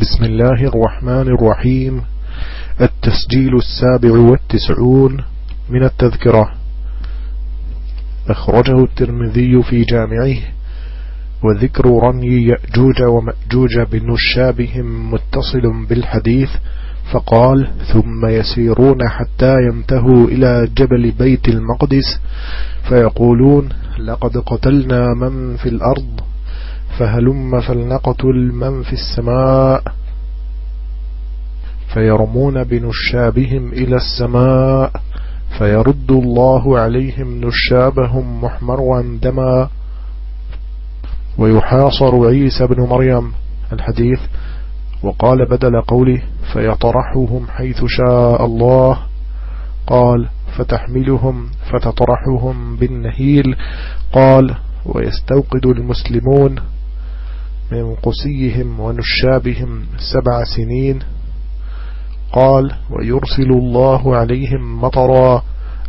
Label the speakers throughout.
Speaker 1: بسم الله الرحمن الرحيم. التسجيل السابع والتسعون من التذكرة. أخرجه الترمذي في جامعه. وذكر رمي يأجوج ومأجوج بنشابهم متصل بالحديث. فقال ثم يسيرون حتى ينتهوا إلى جبل بيت المقدس. فيقولون لقد قتلنا من في الأرض. فهلم فلنقتل من في السماء فيرمون بنشابهم إلى السماء فيرد الله عليهم نشابهم محمرا دما ويحاصر عيسى بن مريم الحديث وقال بدل قوله فيطرحهم حيث شاء الله قال فتحملهم فتطرحهم بالنهيل قال ويستوقد المسلمون من قسيهم ونشابهم سبع سنين قال ويرسل الله عليهم مطرا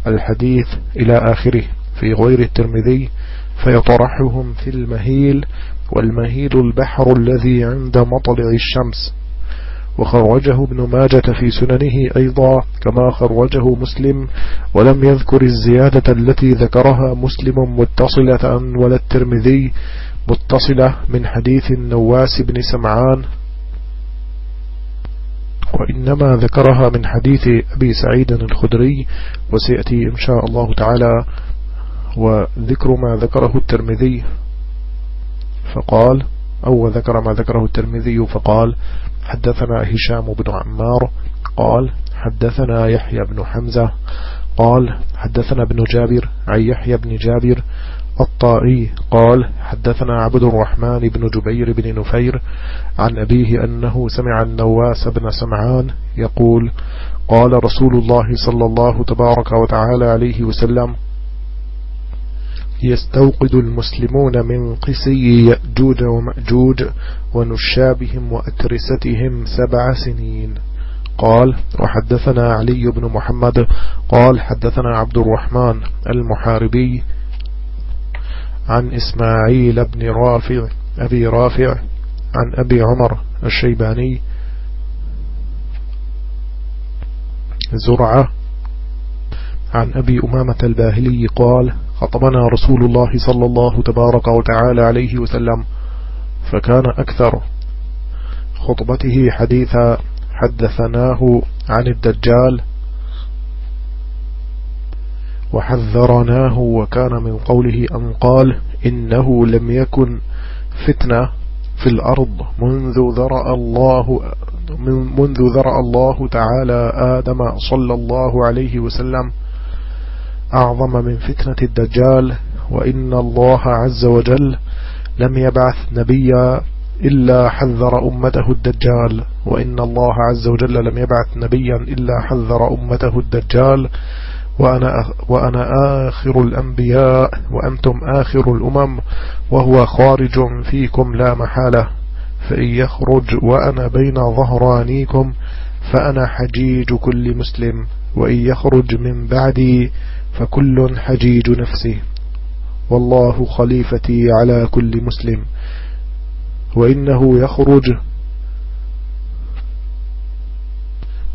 Speaker 1: الحديث إلى آخره في غير الترمذي فيطرحهم في المهيل والمهيل البحر الذي عند مطلع الشمس. وخرجه ابن ماجة في سننه أيضا كما خرجه مسلم ولم يذكر الزيادة التي ذكرها مسلم متصلة ولا الترمذي متصلة من حديث النواس بن سمعان وإنما ذكرها من حديث أبي سعيد الخدري وسيأتي إن شاء الله تعالى وذكر ما ذكره الترمذي. فقال أو ذكر ما ذكره الترمذي فقال حدثنا هشام بن عمار قال حدثنا يحيى بن حمزة قال حدثنا ابن جابر عن يحيى بن جابر الطائي قال حدثنا عبد الرحمن بن جبير بن نفير عن أبيه أنه سمع النواس بن سمعان يقول قال رسول الله صلى الله تبارك وتعالى عليه وسلم يستوقد المسلمون من قسي يأجوج ومأجوج ونشابهم وأترستهم سبع سنين. قال وحدثنا علي بن محمد قال حدثنا عبد الرحمن المحاربي عن إسماعيل بن رافع أبي رافع عن أبي عمر الشيباني زرعة عن أبي أمامة الباهلي قال خطبنا رسول الله صلى الله تبارك وتعالى عليه وسلم فكان أكثر خطبته حديثا حدثناه عن الدجال وحذرناه وكان من قوله أن قال إنه لم يكن فتنة في الأرض منذ ذرأ الله منذ ذرأ الله تعالى آدم صلى الله عليه وسلم أعظم من فتنة الدجال وإن الله عز وجل لم يبعث نبيا إلا حذر أمته الدجال وإن الله عز وجل لم يبعث نبيا إلا حذر أمته الدجال وأنا, وأنا آخر الأنبياء وأنتم آخر الأمم وهو خارج فيكم لا محالة. فإن يخرج وأنا بين ظهرانيكم فأنا حجيج كل مسلم وإن يخرج من بعدي فكل حجيج نفسه والله خليفتي على كل مسلم. وإنه يخرج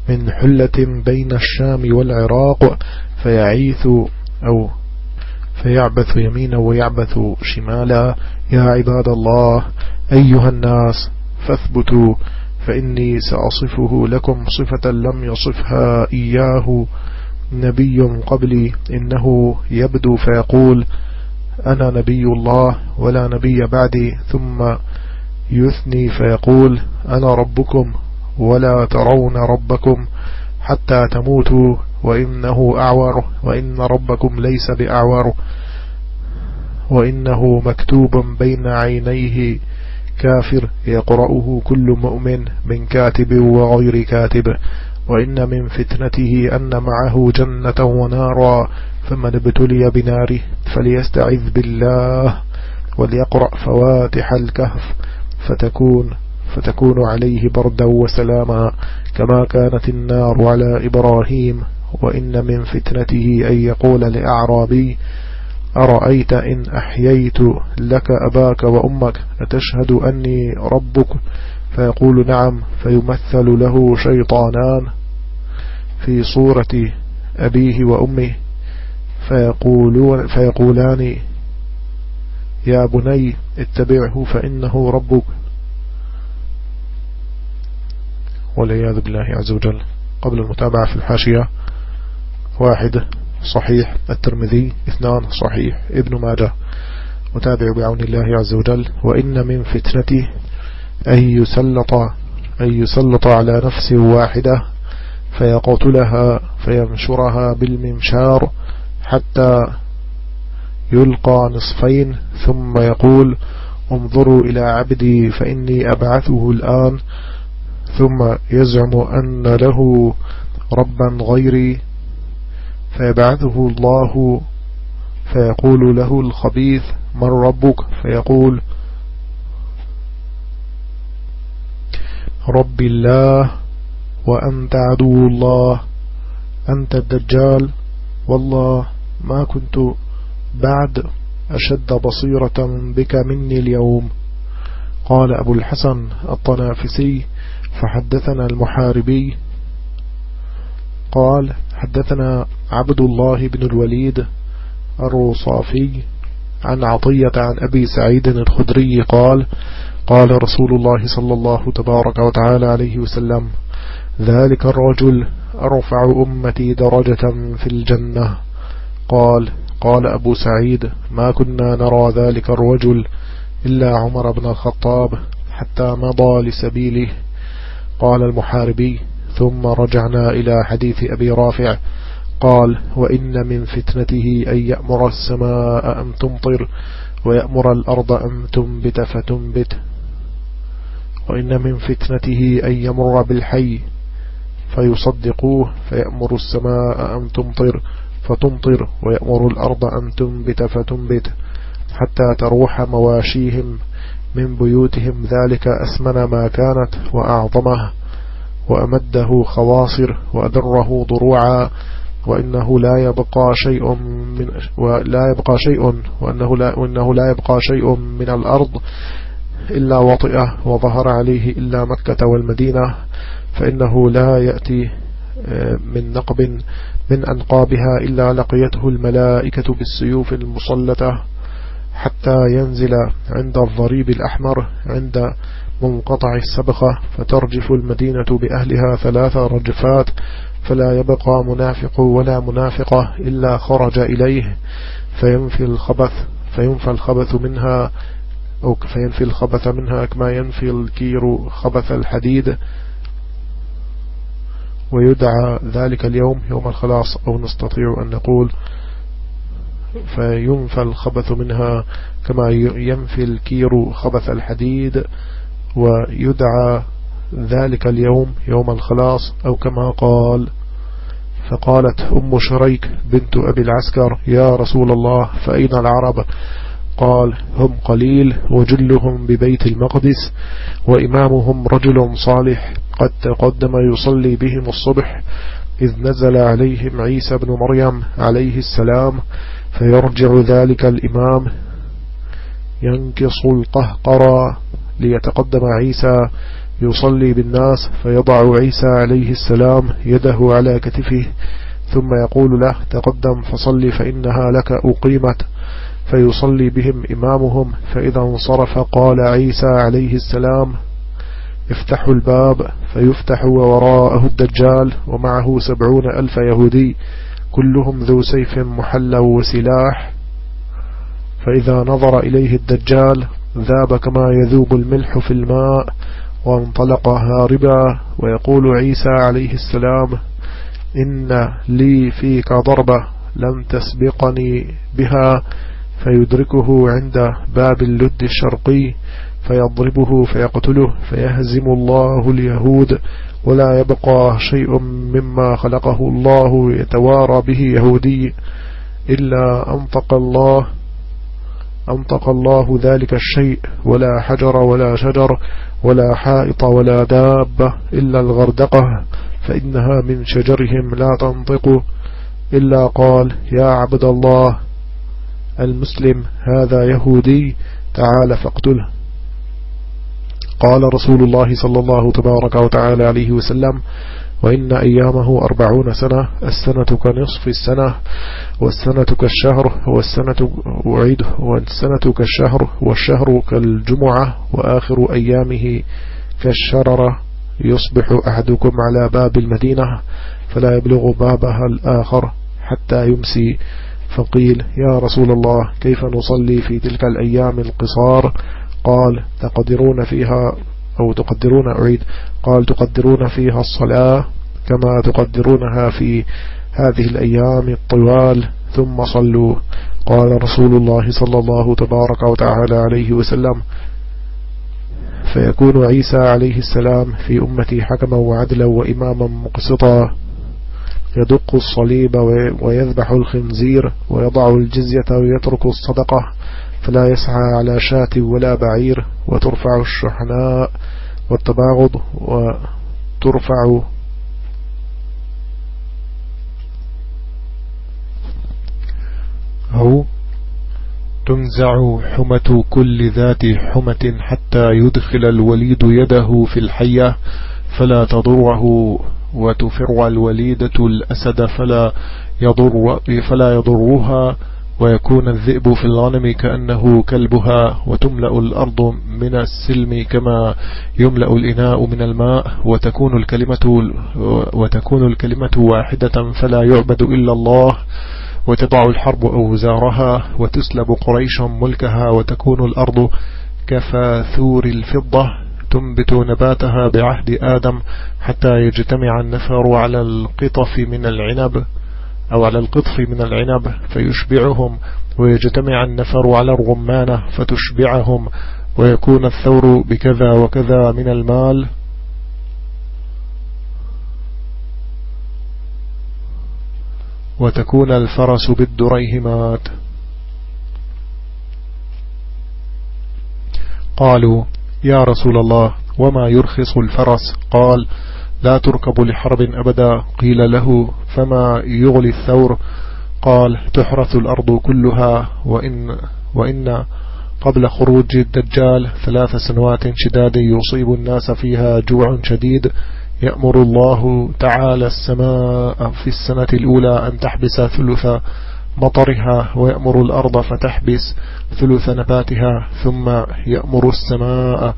Speaker 1: من حلة بين الشام والعراق فيعيث أو فيعبث يمينا ويعبث شمالا. يا عباد الله أيها الناس فاثبتوا فإني سأصفه لكم صفة لم يصفها إياه نبي قبلي. إنه يبدو فيقول أنا نبي الله ولا نبي بعدي. ثم يثني فيقول أنا ربكم ولا ترون ربكم حتى تموتوا. وإنه أعور وإن ربكم ليس بأعور وإنه مكتوب بين عينيه كافر يقرأه كل مؤمن من كاتب وغير كاتب. وإن من فتنته أن معه جنة ونارا فمن ابتلي بناره فليستعذ بالله وليقرأ فواتح الكهف فتكون فتكون عليه بردا وسلاما كما كانت النار على إبراهيم. وإن من فتنته أن يقول لأعرابي أرأيت إن أحييت لك أباك وأمك؟ أتشهد أني ربك؟ فيقول نعم فيمثل له شيطانان في صورة أبيه وأمه. فيقولون فيقولان يا بني اتبعه فإنه ربك. والعياذ بالله عز وجل. قبل المتابعة في الحاشية واحد صحيح. الترمذي اثنان صحيح. ابن ماجه. متابع بعون الله عز وجل. وإن من فتنته أن يسلط, أن يسلط على نفس واحدة فيقتلها فينشرها بالمنشار حتى يلقى نصفين. ثم يقول انظروا إلى عبدي فإني أبعثه الآن. ثم يزعم أن له ربا غيري. فيبعثه الله فيقول له الخبيث من ربك؟ فيقول رب الله وأنت عدو الله أنت الدجال والله ما كنت بعد أشد بصيرة بك مني اليوم. قال أبو الحسن الطنافسي فحدثنا المحاربي قال حدثنا عبد الله بن الوليد الروصافي عن عطية عن أبي سعيد الخدري قال قال رسول الله صلى الله تبارك وتعالى عليه وسلم ذلك الرجل أرفع أمتي درجة في الجنة. قال قال أبو سعيد ما كنا نرى ذلك الرجل إلا عمر بن الخطاب حتى مضى لسبيله. قال المحاربي ثم رجعنا إلى حديث أبي رافع قال وإن من فتنته أن يأمر السماء أن تمطر ويأمر الأرض أن تنبت فتنبت. وإن من فتنته أن يمر بالحي فيصدقوه فيأمر السماء أن تمطر فتمطر ويأمر الأرض أن تنبت فتنبت. حتى تروح مواشيهم من بيوتهم ذلك أسمن ما كانت وأعظمه وأمده خواصر وأدره ضروعا وإنه لا يبقى شيء من ولا يبقى شيء وأنه لا وإنه لا يبقى شيء من الأرض إلا وطئه وظهر عليه إلا مكة والمدينة فإنه لا يأتي آه، من نقب من أنقابها إلا لقيته الملائكة بالسيوف المصلته حتى ينزل عند الضريب الأحمر عند منقطع السبخة فترجف المدينة بأهلها ثلاث رجفات فلا يبقى منافق ولا منافقة إلا خرج إليه فينفي الخبث فينفى الخبث منها أو فينفي الخبث منها كما ينفي الكير خبث الحديد. ويدعى ذلك اليوم يوم الخلاص أو نستطيع أن نقول فينفى الخبث منها كما ينفي الكير خبث الحديد. ويدعى ذلك اليوم يوم الخلاص أو كما قال فقالت أم شريك بنت أبي العسكر يا رسول الله فأين العرب؟ قال هم قليل وجلهم ببيت المقدس وإمامهم رجل صالح قد تقدم يصلي بهم الصبح إذ نزل عليهم عيسى بن مريم عليه السلام فيرجع ذلك الإمام ينكص القهقرى ليتقدم عيسى يصلي بالناس فيضع عيسى عليه السلام يده على كتفه ثم يقول له تقدم فصلي فإنها لك أقيمت. فيصلي بهم إمامهم فإذا انصرف قال عيسى عليه السلام افتحوا الباب فيفتح ووراءه الدجال ومعه سبعون ألف يهودي كلهم ذو سيف محلى وسلاح. فإذا نظر إليه الدجال ذاب كما يذوب الملح في الماء وانطلق هاربا ويقول عيسى عليه السلام إن لي فيك ضربة لم تسبقني بها فيدركه عند باب اللد الشرقي فيضربه فيقتله فيهزم الله اليهود ولا يبقى شيء مما خلقه الله يتوارى به يهودي إلا أنطق الله أنطق الله ذلك الشيء ولا حجر ولا شجر ولا حائط ولا دابة إلا الغردقة فإنها من شجرهم لا تنطق. إلا قال يا عبد الله المسلم هذا يهودي تعال فاقتله. قال رسول الله صلى الله تبارك وتعالى عليه وسلم وإن أيامه أربعون سنة السنة كنصف السنة والسنة كالشهر والسنة أعيد والسنة كالشهر والشهر كالجمعة وآخر أيامه كالشررة يصبح أحدكم على باب المدينة فلا يبلغ بابها الآخر حتى يمسي فقيل يا رسول الله كيف نصلي في تلك الأيام القصار؟ قال تقدرون فيها أو تقدرون أعيد قال تقدرون فيها الصلاة كما تقدرونها في هذه الأيام الطوال ثم صلوا. قال رسول الله صلى الله تبارك وتعالى عليه وسلم فيكون عيسى عليه السلام في أمتي حكما وعدلا وإماما مقسطا. يدق الصليب ويذبح الخنزير ويضع الجزية ويترك الصدقة. فلا يسعى على شاة ولا بعير وترفع الشحناء والتباغض وترفع
Speaker 2: أو تنزع حمة كل ذات حمة حتى يدخل الوليد يده في الحية فلا تضره وتفر الوليدة الأسد فلا يضر فلا يضرها ويكون الذئب في الغنم كأنه كلبها وتملأ الأرض من السلم كما يملأ الإناء من الماء وتكون الكلمة وتكون الكلمة واحدة فلا يعبد إلا الله وتضع الحرب أوزارها وتسلب قريش ملكها وتكون الأرض كفاثور الفضة تنبت نباتها بعهد آدم حتى يجتمع النفر على القطف من العنب أو على القطف من العنب فيشبعهم ويجتمع النفر على الرمانة فتشبعهم ويكون الثور بكذا وكذا من المال. وتكون الفرس بالدريهمات قالوا يا رسول الله وما يرخص الفرس؟ قال لا تركب لحرب أبدا. قيل له فما يغلي الثور؟ قال تحرث الأرض كلها وإن, وإن قبل خروج الدجال ثلاث سنوات شداد يصيب الناس فيها جوع شديد. يأمر الله تعالى السماء في السنة الأولى أن تحبس ثلث مطرها ويأمر الأرض فتحبس ثلث نباتها ثم يأمر السماء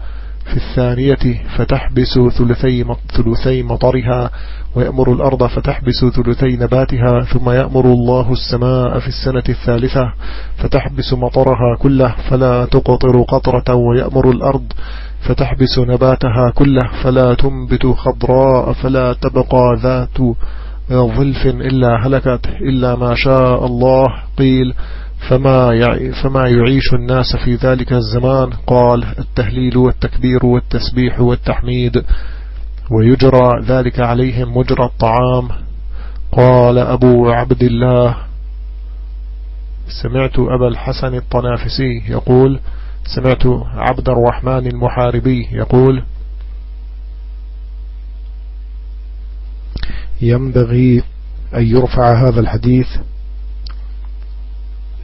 Speaker 2: في الثانية فتحبس ثلثي ثلثي مطرها ويأمر الأرض فتحبس ثلثي نباتها ثم يأمر الله السماء في السنة الثالثة فتحبس مطرها كله فلا تقطر قطرة ويأمر الأرض فتحبس نباتها كله فلا تنبت خضراء فلا تبقى ذات ظلف إلا هلكت إلا ما شاء الله. قيل فما, فما يعيش الناس في ذلك الزمان؟ قال التهليل والتكبير والتسبيح والتحميد. ويجرى ذلك عليهم مجرى الطعام. قال أبو عبد الله سمعت أبا الحسن الطنافسي يقول سمعت عبد الرحمن المحاربي يقول
Speaker 1: ينبغي أن يرفع هذا الحديث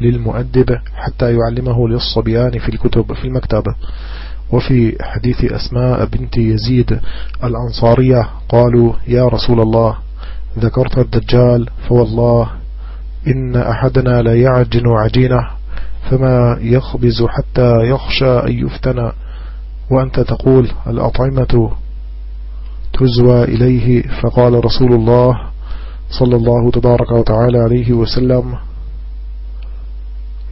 Speaker 1: للمؤدب حتى يعلمه للصبيان في الكتب في المكتبة وفي حديث أسماء بنت يزيد الأنصارية قالوا يا رسول الله ذكرت الدجال فوالله إن أحدنا لا يعجن عجينة فما يخبز حتى يخشى أن يفتن وأنت تقول الأطعمة تزوى إليه. فقال رسول الله صلى الله تبارك وتعالى عليه وسلم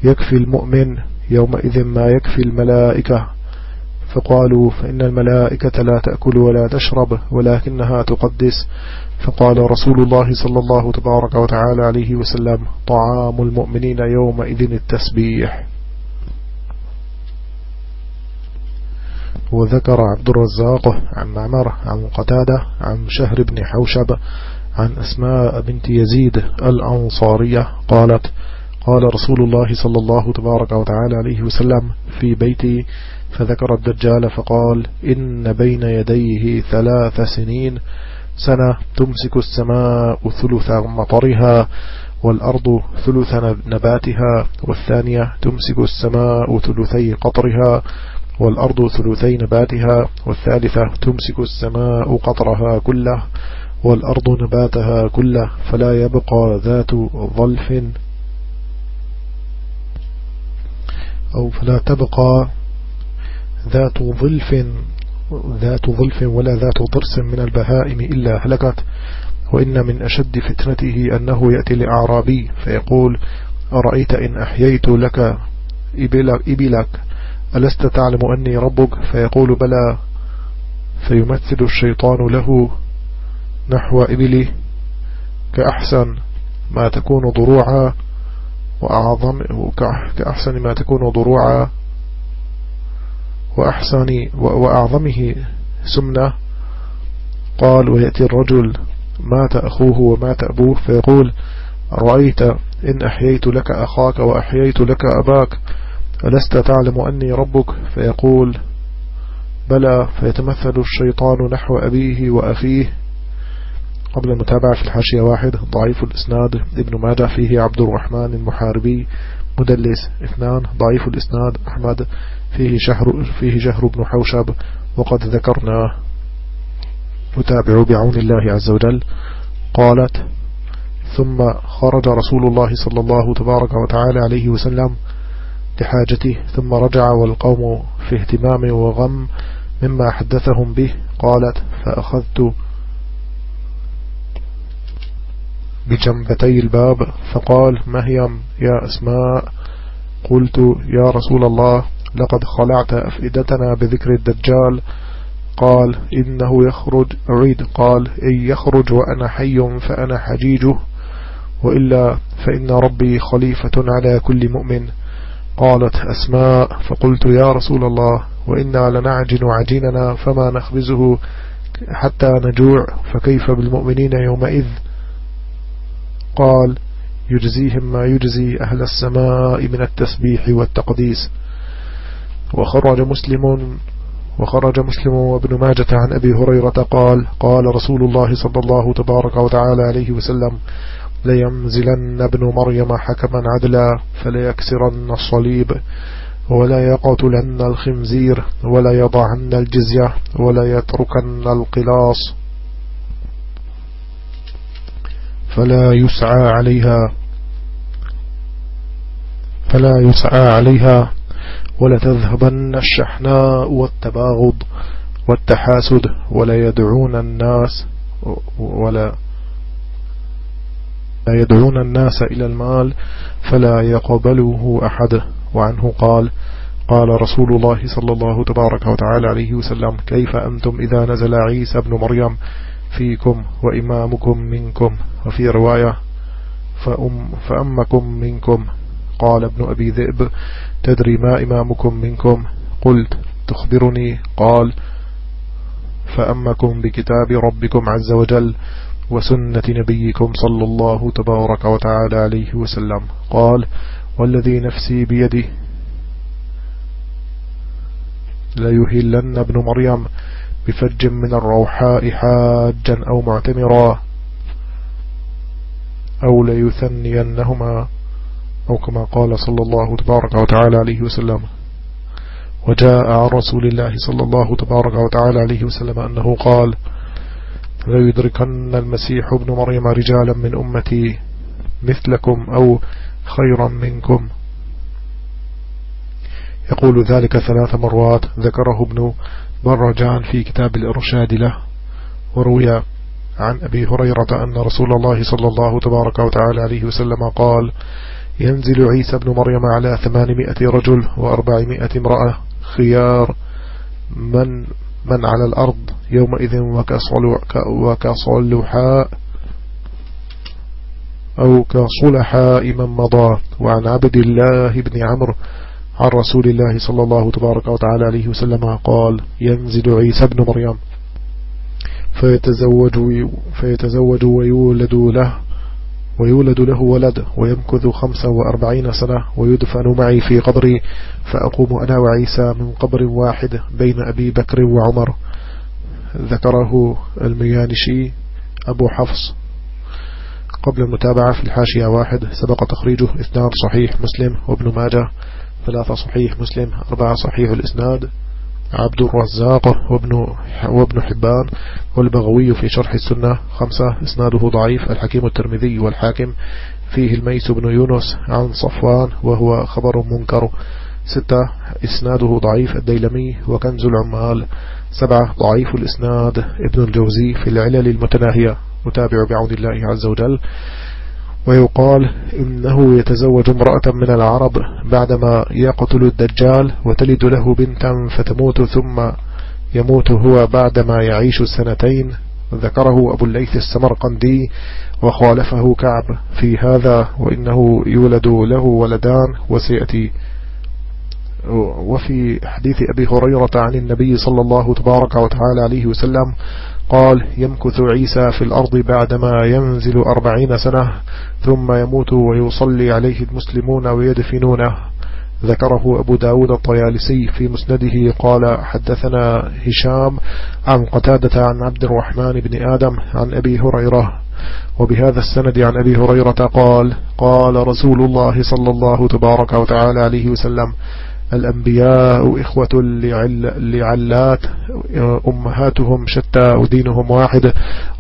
Speaker 1: يكفي المؤمن يومئذ ما يكفي الملائكة. فقالوا فإن الملائكة لا تأكل ولا تشرب ولكنها تقدس. فقال رسول الله صلى الله تبارك وتعالى عليه وسلم طعام المؤمنين يومئذ التسبيح. وذكر عبد الرزاق عن معمر عن قتادة عن شهر بن حوشب عن أسماء بنت يزيد الأنصارية قالت قال رسول الله صلى الله تبارك وتعالى عليه وسلم في بيتي فذكر الدجال فقال إن بين يديه ثلاث سنين سنة تمسك السماء ثلث مطرها والأرض ثلث نباتها والثانية تمسك السماء ثلثي قطرها والأرض ثلثي نباتها والثالثة تمسك السماء قطرها كله والأرض نباتها كله فلا يبقى ذات ظلف أو فلا تبقى ذات ظلف ذات ظلف ولا ذات ضرس من البهائم إلا هلكت. وإن من أشد فتنته أنه يأتي لأعرابي فيقول أرأيت إن أحييت لك إبلك؟ ألست تعلم أني ربك؟ فيقول بلى. فيمثل الشيطان له نحو إبلي كأحسن ما تكون ضروعا. وأعظم كأحسن ما تكون ضروعا وأحسن وأعظمه سمنة. قال ويأتي الرجل مات أخوه ومات أبوه فيقول رأيت إن أحييت لك أخاك وأحييت لك أباك ألست تعلم أني ربك؟ فيقول بلى. فيتمثل الشيطان نحو أبيه وأخيه. قبل المتابعة في الحاشية واحد ضعيف الإسناد ابن ماجه فيه عبد الرحمن المحاربي مدلس اثنان ضعيف الإسناد أحمد فيه شهر, فيه جهر بن حوشب وقد ذكرناه نتابع بعون الله عز وجل. قالت ثم خرج رسول الله صلى الله تبارك وتعالى عليه وسلم لحاجته ثم رجع والقوم في اهتمام وغم مما حدثهم به. قالت فأخذت بجنبتي الباب فقال مهيم يا أسماء؟ قلت يا رسول الله لقد خلعت أفئدتنا بذكر الدجال. قال إنه يخرج. أعيد قال إن يخرج وأنا حي فأنا حجيجه وإلا فإن ربي خليفة على كل مؤمن. قالت أسماء فقلت يا رسول الله وإنا لنعجن عجيننا فما نخبزه حتى نجوع فكيف بالمؤمنين يومئذ؟ قال يجزيهم ما يجزي أهل السماء من التسبيح والتقديس. وخرج مسلم وخرج مسلم وابن ماجة عن أبي هريرة قال قال رسول الله صلى الله تبارك وتعالى عليه وسلم لينزلن ابن مريم حكما عدلا فليكسرن الصليب ولا يقتلن الخنزير ولا يضعن الجزية ولا يتركن القلاص. فلا يسعى عليها فلا يسعى عليها ولتذهبن الشحناء والتباغض والتحاسد ولا يدعون الناس ولا لا يدعون الناس إلى المال فلا يقبله أحد. وعنه قال قال رسول الله صلى الله تبارك وتعالى عليه وسلم كيف أنتم إذا نزل عيسى بن مريم فيكم وإمامكم منكم. وفي رواية فأم فأمكم منكم. قال ابن أبي ذئب تدري ما إمامكم منكم؟ قلت تخبرني. قال فأمكم بكتاب ربكم عز وجل وسنة نبيكم صلى الله تبارك وتعالى عليه وسلم. قال والذي نفسي بيده ليهلن ابن مريم. بفج من الروحاء حاجا أو معتمرا أو ليثنينهما أو كما قال صلى الله تبارك وتعالى عليه وسلم. وجاء عن رسول الله صلى الله تبارك وتعالى عليه وسلم أنه قال لا يدركن المسيح ابن مريم رجالا من أمتي مثلكم أو خيرا منكم. يقول ذلك ثلاث مرات ذكره ابن برجان في كتاب الإرشاد له وروي عن أبي هريرة أن رسول الله صلى الله تبارك وتعالى عليه وسلم قال ينزل عيسى بن مريم على ثمانمائة رجل وأربعمائة امرأة خيار من من على الأرض يومئذ وكصلحاء أو كصلحاء من مضى. وعن عبد الله بن عمرو عن رسول الله صلى الله تبارك وتعالى عليه وسلم قال ينزل عيسى بن مريم. فيتزوج, فيتزوج ويولد له ويولد له ولد ويمكث خمسة وأربعين سنة ويدفن معي في قبري فأقوم أنا وعيسى من قبر واحد بين أبي بكر وعمر. ذكره الميانشي أبو حفص. قبل المتابعة في الحاشية واحد سبق تخريجه اثنان صحيح مسلم وابن ماجه. ثلاثة صحيح مسلم أربعة صحيح الإسناد. عبد الرزاق وابن, وابن حبان والبغوي في شرح السنة خمسة. إسناده ضعيف الحكيم الترمذي والحاكم. فيه الميس بن يونس عن صفوان وهو خبر منكر. ستة. إسناده ضعيف الديلمي وكنز العمال. سبعة. ضعيف الإسناد. ابن الجوزي في العلل المتناهية. متابع بعون الله عز وجل. ويقال إنه يتزوج امرأة من العرب بعدما يقتل الدجال وتلد له بنتا فتموت ثم يموت هو بعدما يعيش سنتين. ذكره أبو الليث السمرقندي وخالفه كعب في هذا وإنه يولد له ولدان وسيأتي وفي حديث أبي هريرة عن النبي صلى الله تبارك وتعالى عليه وسلم قال يمكث عيسى في الأرض بعدما ينزل أربعين سنة ثم يموت ويصلي عليه المسلمون ويدفنونه. ذكره أبو داود الطيالسي في مسنده قال حدثنا هشام عن قتادة عن عبد الرحمن بن آدم عن أبي هريرة وبهذا السند عن أبي هريرة قال قال رسول الله صلى الله تبارك وتعالى عليه وسلم الأنبياء إخوة لعلات أمهاتهم شتى ودينهم واحد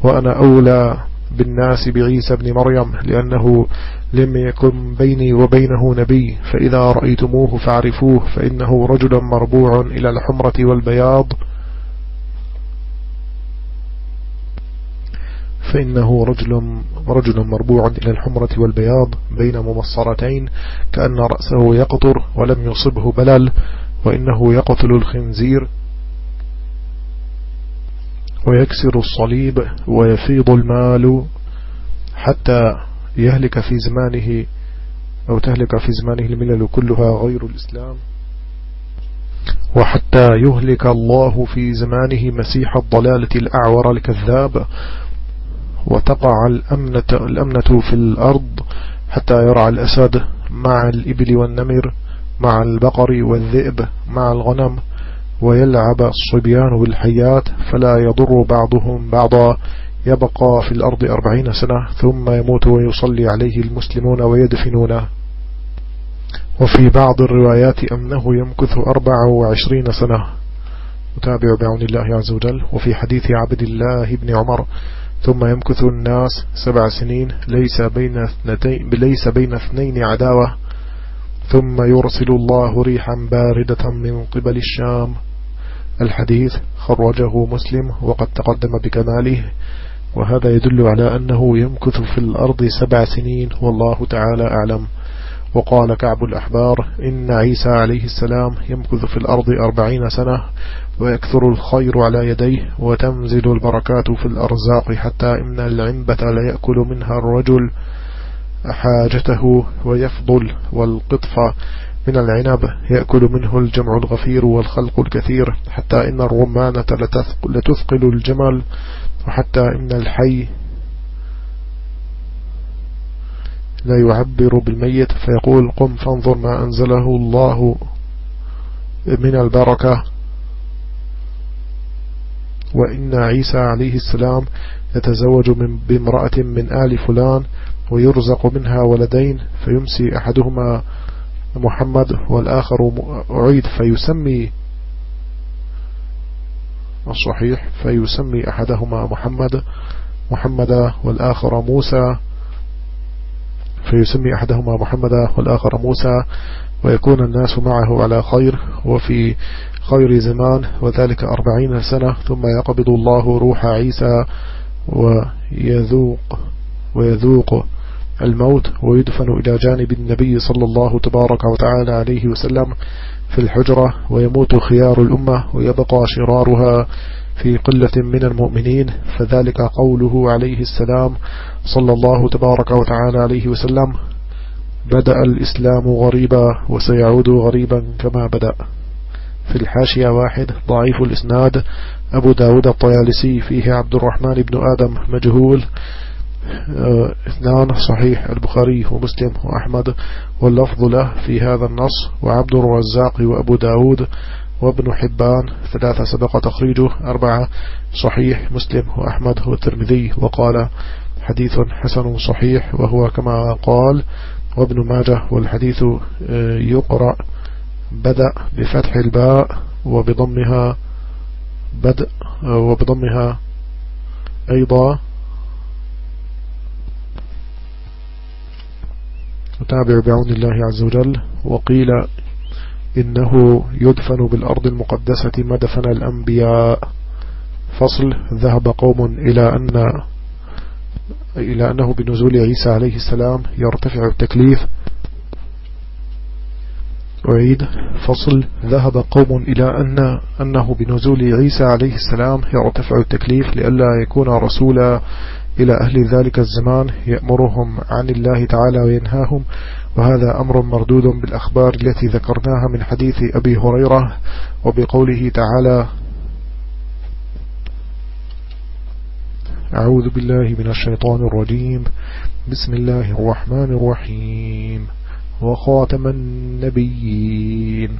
Speaker 1: وأنا أولى بالناس بعيسى بن مريم لأنه لم يكن بيني وبينه نبي فإذا رأيتموه فاعرفوه فإنه رجل مربوع إلى الحمرة والبياض. فإنه رجل, رجل مربوع إلى الحمرة والبياض بين ممصرتين كأن رأسه يقطر ولم يصبه بلل وإنه يقتل الخنزير ويكسر الصليب ويفيض المال حتى يهلك في زمانه أو تهلك في زمانه الملل كلها غير الإسلام وحتى يهلك الله في زمانه مسيح الضلالة الأعور الكذاب وتقع الأمنة, الأمنة في الأرض حتى يرعى الأسد مع الإبل والنمر مع البقر والذئب مع الغنم ويلعب الصبيان بالحيات فلا يضر بعضهم بعضا. يبقى في الأرض أربعين سنة ثم يموت ويصلي عليه المسلمون ويدفنونه وفي بعض الروايات أنه يمكث أربع وعشرين سنة. متابع بعون الله عز وجل. وفي حديث عبد الله بن عمر ثم يمكث الناس سبع سنين ليس بين اثنتين ليس بين اثنين عداوة. ثم يرسل الله ريحا باردة من قبل الشام. الحديث خرجه مسلم وقد تقدم بكماله وهذا يدل على أنه يمكث في الأرض سبع سنين والله تعالى أعلم. وقال كعب الأحبار إن عيسى عليه السلام يمكث في الأرض أربعين سنة ويكثر الخير على يديه وتنزل البركات في الأرزاق حتى إن العنبة ليأكل منها الرجل حاجته ويفضل والقطف من العنب يأكل منه الجمع الغفير والخلق الكثير حتى إن الرمانة لتثقل الجمل وحتى إن الحي لا يعبر بالميت فيقول قم فانظر ما أنزله الله من البركة. وإن عيسى عليه السلام يتزوج من بامرأة من آل فلان ويرزق منها ولدين فيمسي أحدهما محمد والآخر أعيد فيسمي الصحيح فيسمي أحدهما محمد محمد والآخر موسى فيسمي أحدهما محمد والآخر موسى ويكون الناس معه على خير وفي خير زمان وذلك أربعين سنة ثم يقبض الله روح عيسى ويذوق ويذوق الموت ويدفن إلى جانب النبي صلى الله تبارك وتعالى عليه وسلم في الحجرة ويموت خيار الأمة ويبقى شرارها في قلة من المؤمنين فذلك قوله عليه السلام صلى الله تبارك وتعالى عليه وسلم بدأ الإسلام غريبا وسيعود غريبا كما بدأ. في الحاشية واحد ضعيف الإسناد أبو داود الطيالسي فيه عبد الرحمن بن آدم مجهول آه، إثنان صحيح البخاري ومسلم وأحمد واللفظ له في هذا النص وعبد الرزاق وأبو داود وابن حبان ثلاثة سبق تخريجه أربعة صحيح مسلم وأحمد والترمذي وقال حديث حسن صحيح وهو كما قال وابن ماجه والحديث آه، يقرأ بدأ بفتح الباء وبضمها بدء وبضمها أيضا. نتابع بعون الله عز وجل. وقيل إنه يدفن بالأرض المقدسة مدفن الأنبياء. فصل ذهب قوم إلى أن إلى أنه بنزول عيسى عليه السلام يرتفع التكليف. أعيد. فصل ذهب قوم إلى أن أنه بنزول عيسى عليه السلام يرتفع التكليف لئلا يكون رسولا إلى أهل ذلك الزمان يأمرهم عن الله تعالى وينهاهم وهذا أمر مردود بالأخبار التي ذكرناها من حديث أبي هريرة وبقوله تعالى أعوذ بالله من الشيطان الرجيم بسم الله الرحمن الرحيم وخاتم النبيين.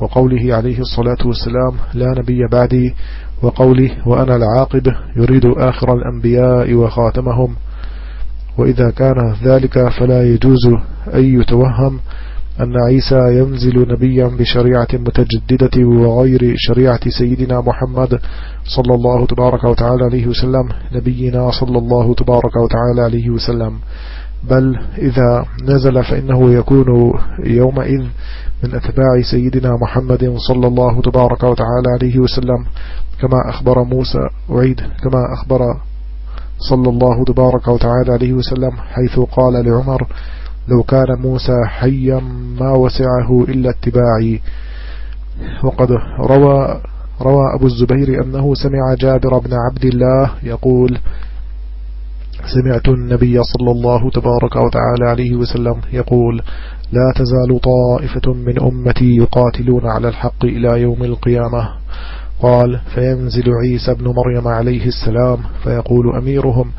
Speaker 1: وقوله عليه الصلاة والسلام لا نبي بعدي وقوله وأنا العاقب يريد آخر الأنبياء وخاتمهم. وإذا كان ذلك فلا يجوز أن يتوهم أن عيسى ينزل نبيا بشريعة متجددة وغير شريعة سيدنا محمد صلى الله تبارك وتعالى عليه وسلم نبينا صلى الله تبارك وتعالى عليه وسلم. بل إذا نزل فإنه يكون يومئذ من أتباع سيدنا محمد صلى الله تبارك وتعالى عليه وسلم كما أخبر موسى وعيد كما أخبر صلى الله تبارك وتعالى عليه وسلم حيث قال لعمر لو كان موسى حيا ما وسعه إلا اتباعي. وقد روى روى أبو الزبير أنه سمع جابر بن عبد الله يقول سمعت النبي صلى الله تبارك وتعالى عليه وسلم يقول لا تزال طائفة من أمتي يقاتلون على الحق إلى يوم القيامة. قال فينزل عيسى بن مريم عليه السلام فيقول أميرهم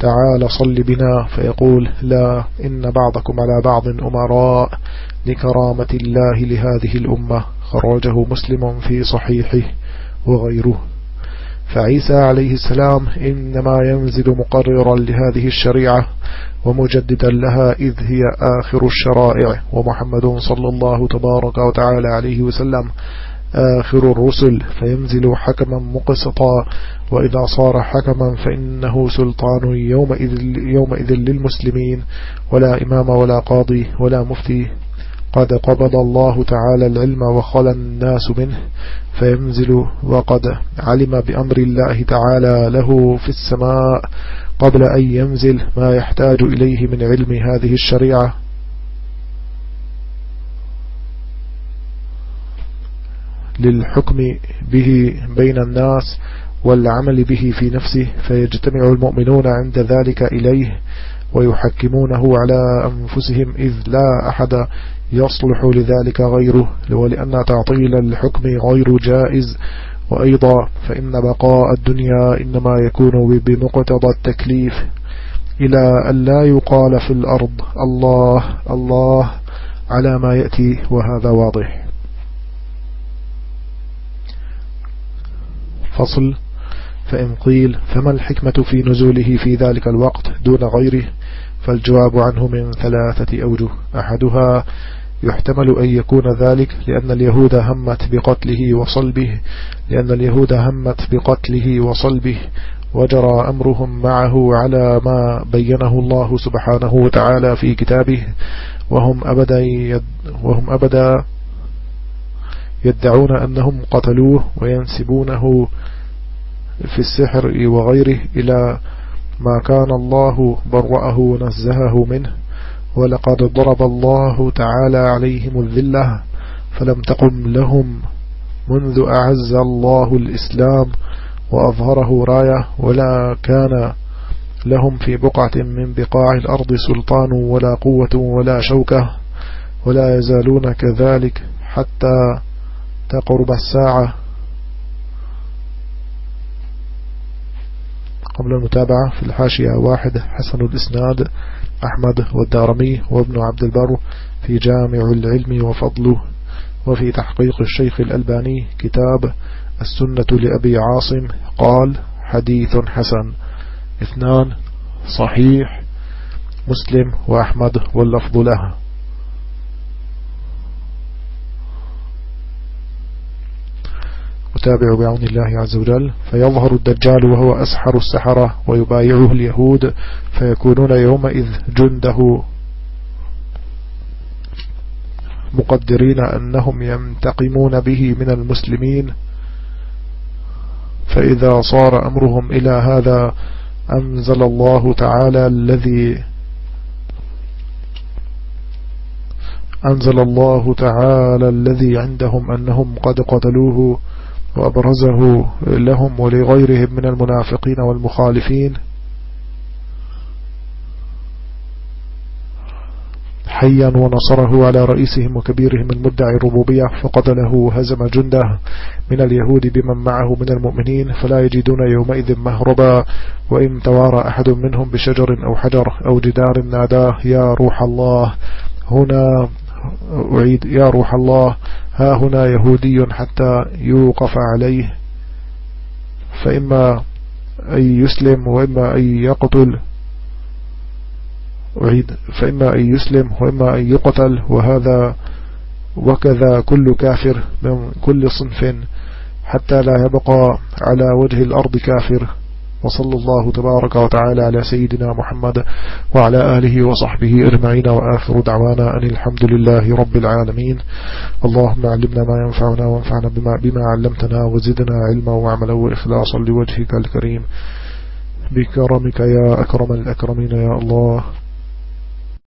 Speaker 1: تعال صل بنا فيقول لا إن بعضكم على بعض أمراء لكرامة الله لهذه الأمة خرجه مسلم في صحيحه وغيره فعيسى عليه السلام إنما ينزل مقررا لهذه الشريعة ومجددا لها إذ هي آخر الشرائع ومحمد صلى الله تبارك وتعالى عليه وسلم آخر الرسل فينزل حكما مقسطا وإذا صار حكما فإنه سلطان يومئذ, يومئذ للمسلمين ولا إمام ولا قاضي ولا مفتي. قد قبض الله تعالى العلم وخلى الناس منه فينزل وقد علم بأمر الله تعالى له في السماء. قبل أن ينزل ما يحتاج إليه من علم هذه الشريعة. للحكم به بين الناس والعمل به في نفسه فيجتمع المؤمنون عند ذلك إليه ويحكمونه على أنفسهم إذ لا أحد يصلح لذلك غيره ولأن تعطيل الحكم غير جائز. وأيضا فإن بقاء الدنيا إنما يكون بمقتضى التكليف إلى أن لا يقال في الأرض الله الله على ما يأتي وهذا واضح. فصل فإن قيل فما الحكمة في نزوله في ذلك الوقت دون غيره؟ فالجواب عنه من ثلاثة أوجه. أحدها يحتمل أن يكون ذلك لأن اليهود همت بقتله وصلبه لأن اليهود همت بقتله وصلبه وجرى أمرهم معه على ما بينه الله سبحانه وتعالى في كتابه وهم أبدا, يد وهم أبدا يدعون أنهم قتلوه وينسبونه في السحر وغيره إلى ما كان الله برأه نزهه منه. ولقد ضرب الله تعالى عليهم الذلة فلم تقم لهم منذ أعز الله الإسلام وأظهره راية. ولا كان لهم في بقعة من بقاع الأرض سلطان ولا قوة ولا شوكة. ولا يزالون كذلك حتى تقرب الساعة قبل المتابعة في الحاشية واحد حسن الإسناد أحمد والدارمي وابن عبد البر في جامع العلم وفضله وفي تحقيق الشيخ الألباني كتاب السنة لأبي عاصم قال حديث حسن. اثنان صحيح مسلم وأحمد واللفظ له. أتابع بعون الله عز وجل فيظهر الدجال وهو أسحر السحرة ويبايعه اليهود فيكونون يومئذ جنده مقدرين أنهم ينتقمون به من المسلمين. فإذا صار أمرهم إلى هذا أنزل الله تعالى الذي أنزل الله تعالى الذي عندهم أنهم قد قتلوه. وأبرزه لهم ولغيرهم من المنافقين والمخالفين. حيا ونصره على رئيسهم وكبيرهم المدعي الربوبية فقتله هزم جنده من اليهود بمن معه من المؤمنين فلا يجدون يومئذ مهربا وإن توارى أحد منهم بشجر أو حجر أو جدار ناداه يا روح الله هنا أعيد. يا روح الله ها هنا يهودي حتى يوقف عليه فإما أن يسلم وإما أن يقتل. أعيد. فإما أن يسلم وإما أن يقتل وهذا وكذا كل كافر من كل صنف حتى لا يبقى على وجه الأرض كافر. وصلى الله تبارك وتعالى على سيدنا محمد وعلى آله وصحبه أجمعين وآخر دعوانا أن الحمد لله رب العالمين. اللهم علمنا ما ينفعنا وانفعنا بما, بما علمتنا وزدنا علما وعملا وإخلاصا لوجهك الكريم. بكرمك يا أكرم الأكرمين يا الله.